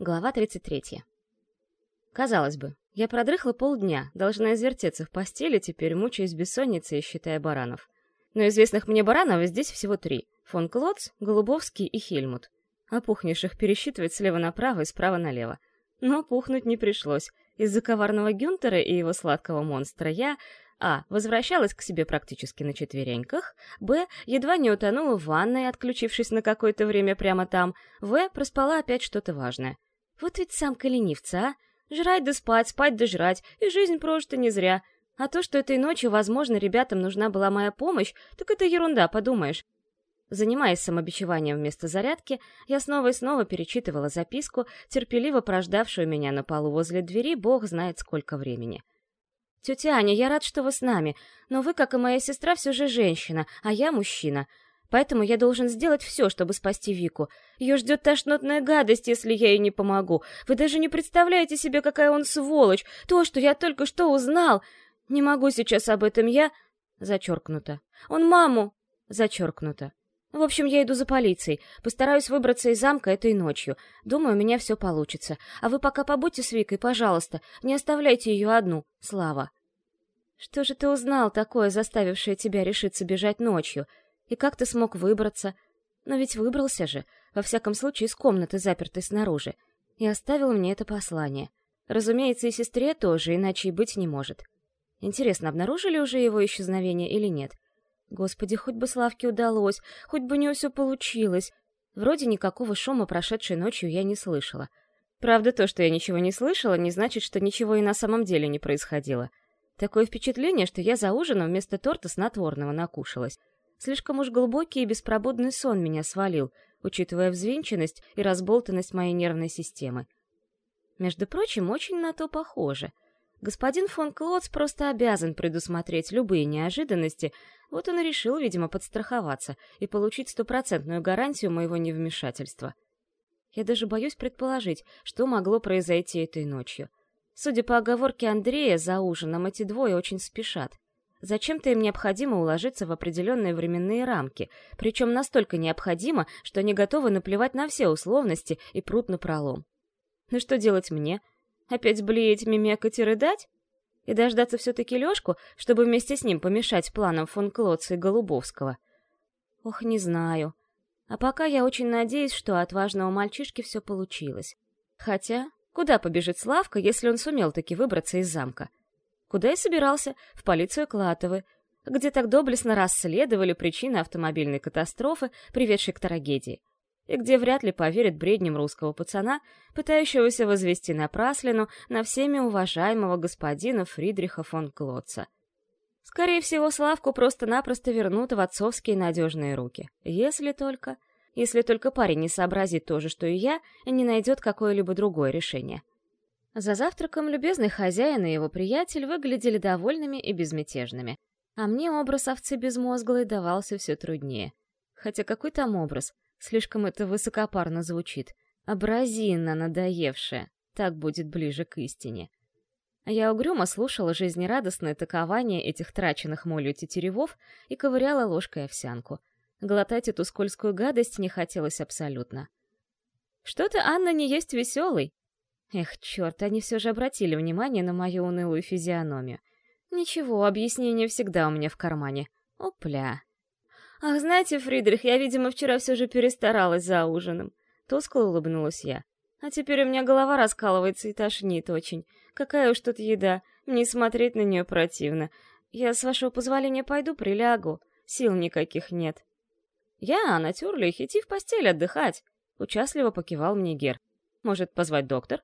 Глава 33. Казалось бы, я продрыхла полдня, должна извертеться в постели, теперь мучаясь бессонницей, считая баранов. Но известных мне баранов здесь всего три — фон Клотц, Голубовский и Хельмут. А пухнейших пересчитывать слева направо и справа налево. Но пухнуть не пришлось. Из-за коварного Гюнтера и его сладкого монстра я а. Возвращалась к себе практически на четвереньках. Б. Едва не утонула в ванной, отключившись на какое-то время прямо там. В. Проспала опять что-то важное. Вот ведь самка ленивца, а? Жрать да спать, спать да жрать, и жизнь прожита не зря. А то, что этой ночью, возможно, ребятам нужна была моя помощь, так это ерунда, подумаешь. Занимаясь самобичеванием вместо зарядки, я снова и снова перечитывала записку, терпеливо прождавшую меня на полу возле двери, бог знает сколько времени. «Тетя Аня, я рад, что вы с нами, но вы, как и моя сестра, все же женщина, а я мужчина. Поэтому я должен сделать все, чтобы спасти Вику. Ее ждет тошнотная гадость, если я ей не помогу. Вы даже не представляете себе, какая он сволочь. То, что я только что узнал. Не могу сейчас об этом я... Зачеркнуто. Он маму... Зачеркнуто. В общем, я иду за полицией. Постараюсь выбраться из замка этой ночью. Думаю, у меня все получится. А вы пока побудьте с Викой, пожалуйста. Не оставляйте ее одну. Слава. Что же ты узнал такое, заставившее тебя решиться бежать ночью? И как ты смог выбраться? Но ведь выбрался же, во всяком случае, из комнаты, запертой снаружи. И оставил мне это послание. Разумеется, и сестре тоже, иначе и быть не может. Интересно, обнаружили уже его исчезновение или нет? Господи, хоть бы Славке удалось, хоть бы у него все получилось. Вроде никакого шума прошедшей ночью я не слышала. Правда, то, что я ничего не слышала, не значит, что ничего и на самом деле не происходило. Такое впечатление, что я за ужином вместо торта снотворного накушалась. Слишком уж глубокий и беспробудный сон меня свалил, учитывая взвинченность и разболтанность моей нервной системы. Между прочим, очень на то похоже. Господин фон Клотс просто обязан предусмотреть любые неожиданности, вот он и решил, видимо, подстраховаться и получить стопроцентную гарантию моего невмешательства. Я даже боюсь предположить, что могло произойти этой ночью. Судя по оговорке Андрея за ужином, эти двое очень спешат. Зачем-то им необходимо уложиться в определенные временные рамки, причем настолько необходимо, что они готовы наплевать на все условности и прут на пролом. Ну что делать мне? Опять блеять, мимекать и рыдать? И дождаться все-таки Лешку, чтобы вместе с ним помешать планам фон Клотца и Голубовского? Ох, не знаю. А пока я очень надеюсь, что от важного мальчишки все получилось. Хотя, куда побежит Славка, если он сумел таки выбраться из замка? Куда и собирался? В полицию Клатовы, где так доблестно расследовали причины автомобильной катастрофы, приведшей к трагедии, и где вряд ли поверят бредням русского пацана, пытающегося возвести напраслину на всеми уважаемого господина Фридриха фон Клотца. Скорее всего, Славку просто-напросто вернут в отцовские надежные руки. Если только... Если только парень не сообразит то же, что и я, и не найдет какое-либо другое решение. За завтраком любезный хозяин и его приятель выглядели довольными и безмятежными. А мне образ овцы безмозглой давался все труднее. Хотя какой там образ? Слишком это высокопарно звучит. Абразина надоевшая. Так будет ближе к истине. Я угрюмо слушала жизнерадостное такование этих траченных молью тетеревов и ковыряла ложкой овсянку. Глотать эту скользкую гадость не хотелось абсолютно. «Что-то Анна не есть веселый», Эх, черт, они все же обратили внимание на мою унылую физиономию. Ничего, объяснение всегда у меня в кармане. Опля. Ах, знаете, Фридрих, я, видимо, вчера все же перестаралась за ужином. Тускло улыбнулась я. А теперь у меня голова раскалывается и тошнит очень. Какая уж тут еда, мне смотреть на нее противно. Я, с вашего позволения, пойду прилягу. Сил никаких нет. Я, натерла их, идти в постель отдыхать. Участливо покивал мне Гер. Может, позвать доктор?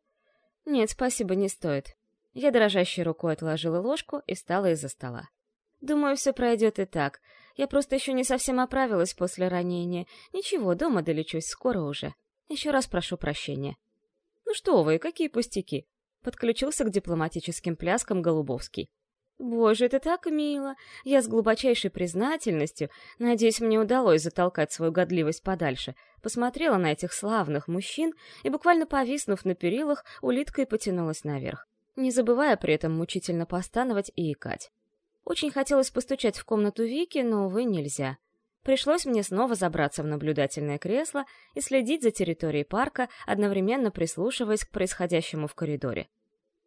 «Нет, спасибо, не стоит». Я дрожащей рукой отложила ложку и встала из-за стола. «Думаю, все пройдет и так. Я просто еще не совсем оправилась после ранения. Ничего, дома долечусь, скоро уже. Еще раз прошу прощения». «Ну что вы, какие пустяки!» Подключился к дипломатическим пляскам Голубовский. Боже, это так мило. Я с глубочайшей признательностью, надеюсь, мне удалось затолкать свою годливость подальше, посмотрела на этих славных мужчин и, буквально повиснув на перилах, улиткой потянулась наверх, не забывая при этом мучительно постановать и икать. Очень хотелось постучать в комнату Вики, но, увы, нельзя. Пришлось мне снова забраться в наблюдательное кресло и следить за территорией парка, одновременно прислушиваясь к происходящему в коридоре.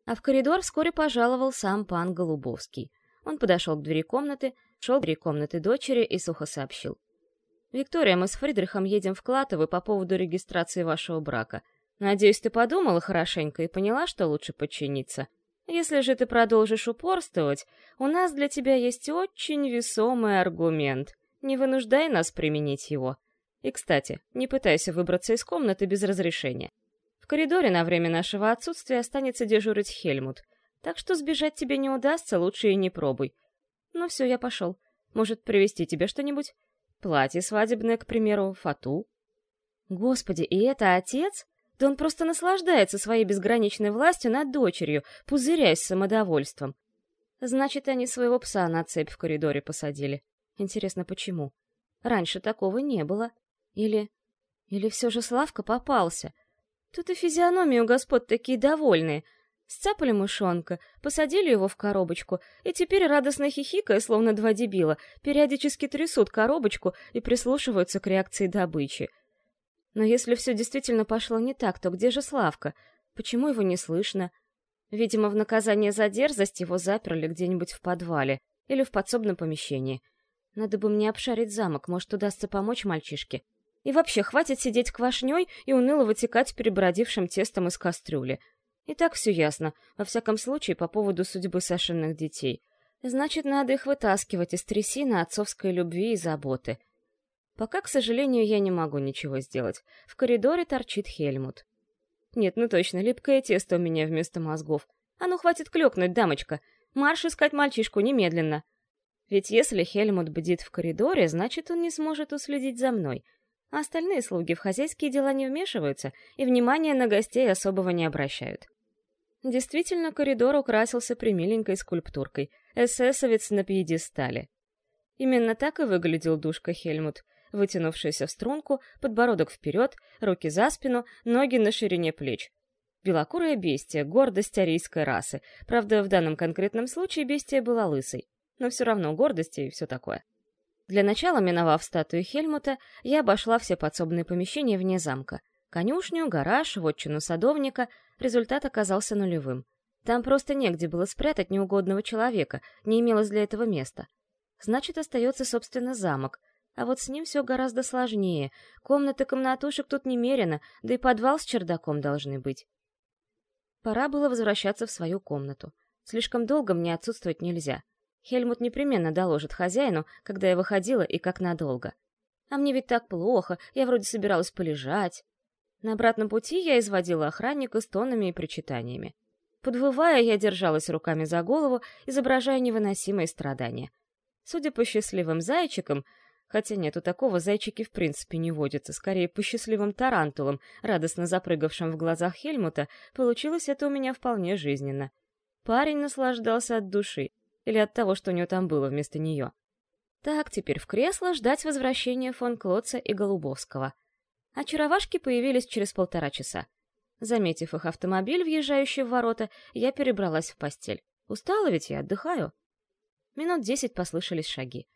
А в коридор вскоре пожаловал сам пан Голубовский. Он подошел к двери комнаты, шел к двери комнаты дочери и сухо сообщил. «Виктория, мы с Фридрихом едем в Клатовы по поводу регистрации вашего брака. Надеюсь, ты подумала хорошенько и поняла, что лучше подчиниться. Если же ты продолжишь упорствовать, у нас для тебя есть очень весомый аргумент. Не вынуждай нас применить его. И, кстати, не пытайся выбраться из комнаты без разрешения. В коридоре на время нашего отсутствия останется дежурить Хельмут, так что сбежать тебе не удастся, лучше и не пробуй. Ну все, я пошел. Может, привезти тебе что-нибудь? Платье свадебное, к примеру, фату. Господи, и это отец? Да он просто наслаждается своей безграничной властью над дочерью, пузыряясь самодовольством. Значит, они своего пса на цепь в коридоре посадили. Интересно, почему? Раньше такого не было. Или... Или все же Славка попался? Тут и физиономии у господ такие довольные. Сцапали мышонка, посадили его в коробочку, и теперь радостно хихикая, словно два дебила, периодически трясут коробочку и прислушиваются к реакции добычи. Но если все действительно пошло не так, то где же Славка? Почему его не слышно? Видимо, в наказание за дерзость его заперли где-нибудь в подвале или в подсобном помещении. Надо бы мне обшарить замок, может, удастся помочь мальчишке. И вообще, хватит сидеть квашней и уныло вытекать перебродившим тестом из кастрюли. И так все ясно, во всяком случае, по поводу судьбы Сашиных детей. Значит, надо их вытаскивать из трясины отцовской любви и заботы. Пока, к сожалению, я не могу ничего сделать. В коридоре торчит Хельмут. Нет, ну точно, липкое тесто у меня вместо мозгов. А ну, хватит клёкнуть, дамочка. Марш искать мальчишку немедленно. Ведь если Хельмут бдит в коридоре, значит, он не сможет уследить за мной. А остальные слуги в хозяйские дела не вмешиваются и внимания на гостей особого не обращают. Действительно, коридор украсился примиленькой скульптуркой. Эсэсовец на пьедестале. Именно так и выглядел душка Хельмут — вытянувшаяся в струнку, подбородок вперед, руки за спину, ноги на ширине плеч. Белокурая бестия, гордость арийской расы. Правда, в данном конкретном случае бестия была лысой. Но все равно гордость и все такое. Для начала, миновав статую Хельмута, я обошла все подсобные помещения вне замка. Конюшню, гараж, вотчину садовника. Результат оказался нулевым. Там просто негде было спрятать неугодного человека, не имелось для этого места. Значит, остается, собственно, замок, а вот с ним все гораздо сложнее. Комнаты комнатушек тут немерено, да и подвал с чердаком должны быть. Пора было возвращаться в свою комнату. Слишком долго мне отсутствовать нельзя. Хельмут непременно доложит хозяину, когда я выходила и как надолго. А мне ведь так плохо, я вроде собиралась полежать. На обратном пути я изводила охранника с тонами и причитаниями. Подвывая, я держалась руками за голову, изображая невыносимые страдания. Судя по счастливым зайчикам, Хотя нет, у такого зайчики в принципе не водятся, скорее по счастливым тарантулам, радостно запрыгавшим в глазах Хельмута, получилось это у меня вполне жизненно. Парень наслаждался от души, или от того, что у него там было вместо нее. Так, теперь в кресло ждать возвращения фон Клотца и Голубовского. Очаровашки появились через полтора часа. Заметив их автомобиль, въезжающий в ворота, я перебралась в постель. Устала ведь я, отдыхаю. Минут десять послышались шаги.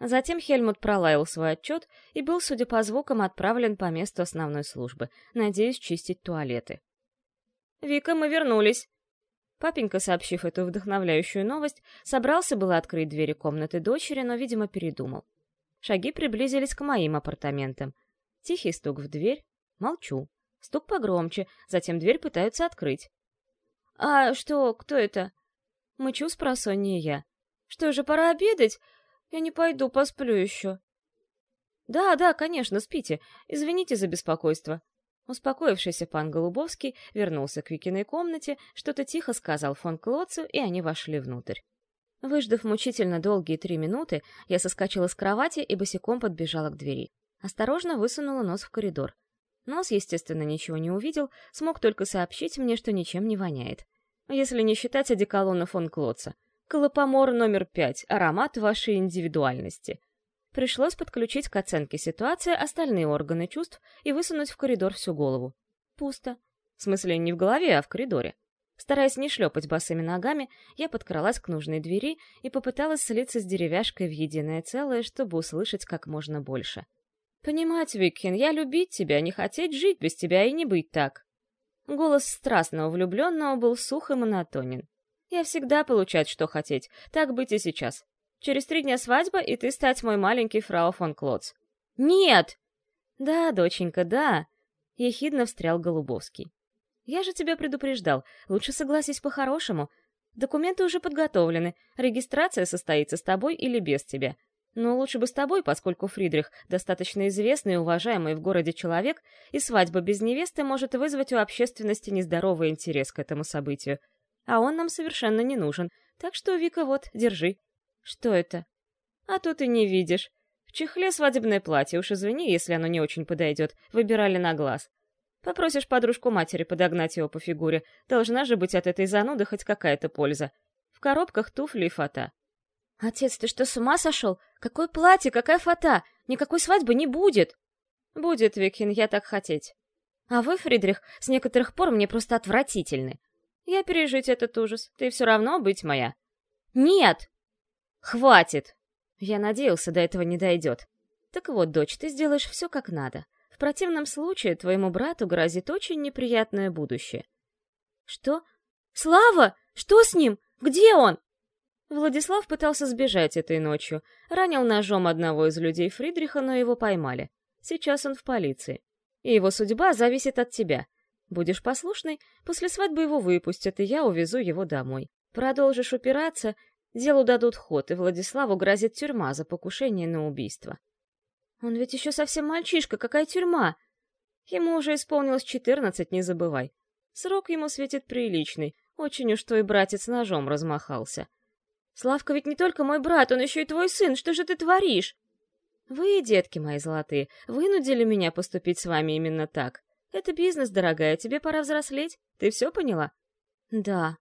Затем Хельмут пролаял свой отчет и был, судя по звукам, отправлен по месту основной службы, надеясь чистить туалеты. «Вика, мы вернулись!» Папенька, сообщив эту вдохновляющую новость, собрался было открыть двери комнаты дочери, но, видимо, передумал. Шаги приблизились к моим апартаментам. Тихий стук в дверь. Молчу. Стук погромче, затем дверь пытаются открыть. «А что, кто это?» Мычу с просонья я. «Что же, пора обедать? Я не пойду, посплю еще. Да, да, конечно, спите. Извините за беспокойство. Успокоившийся пан Голубовский вернулся к Викиной комнате, что-то тихо сказал фон Клоцу, и они вошли внутрь. Выждав мучительно долгие три минуты, я соскочила с кровати и босиком подбежала к двери. Осторожно высунула нос в коридор. Нос, естественно, ничего не увидел, смог только сообщить мне, что ничем не воняет. Если не считать одеколона фон Клоца. Колопомор номер пять. Аромат вашей индивидуальности. Пришлось подключить к оценке ситуации остальные органы чувств и высунуть в коридор всю голову. Пусто. В смысле, не в голове, а в коридоре. Стараясь не шлепать босыми ногами, я подкралась к нужной двери и попыталась слиться с деревяшкой в единое целое, чтобы услышать как можно больше. «Понимать, Виккин, я любить тебя, не хотеть жить без тебя и не быть так». Голос страстного влюбленного был сух и монотонен. «Я всегда получать, что хотеть, так быть и сейчас. Через три дня свадьба, и ты стать мой маленький фрау фон Клоц». «Нет!» «Да, доченька, да!» — ехидно встрял Голубовский. Я же тебя предупреждал. Лучше согласись по-хорошему. Документы уже подготовлены. Регистрация состоится с тобой или без тебя. Но лучше бы с тобой, поскольку Фридрих достаточно известный и уважаемый в городе человек, и свадьба без невесты может вызвать у общественности нездоровый интерес к этому событию. А он нам совершенно не нужен. Так что, Вика, вот, держи. Что это? А то ты не видишь. В чехле свадебное платье, уж извини, если оно не очень подойдет. Выбирали на глаз. Попросишь подружку матери подогнать его по фигуре. Должна же быть от этой зануды хоть какая-то польза. В коробках туфли и фата. «Отец, ты что, с ума сошел? Какое платье, какая фата? Никакой свадьбы не будет!» «Будет, Викин, я так хотеть. А вы, Фридрих, с некоторых пор мне просто отвратительны. Я пережить этот ужас, ты все равно быть моя». «Нет!» «Хватит!» Я надеялся, до этого не дойдет. Так вот, дочь, ты сделаешь все как надо. В противном случае твоему брату грозит очень неприятное будущее. Что? Слава? Что с ним? Где он? Владислав пытался сбежать этой ночью, ранил ножом одного из людей Фридриха, но его поймали. Сейчас он в полиции. И его судьба зависит от тебя. Будешь послушный, после свадьбы его выпустят, и я увезу его домой. Продолжишь упираться, делу дадут ход, и Владиславу грозит тюрьма за покушение на убийство. Он ведь еще совсем мальчишка, какая тюрьма? Ему уже исполнилось четырнадцать, не забывай. Срок ему светит приличный, очень уж твой братец ножом размахался. Славка ведь не только мой брат, он еще и твой сын, что же ты творишь? Вы, детки мои золотые, вынудили меня поступить с вами именно так. Это бизнес, дорогая, тебе пора взрослеть. Ты все поняла? Да.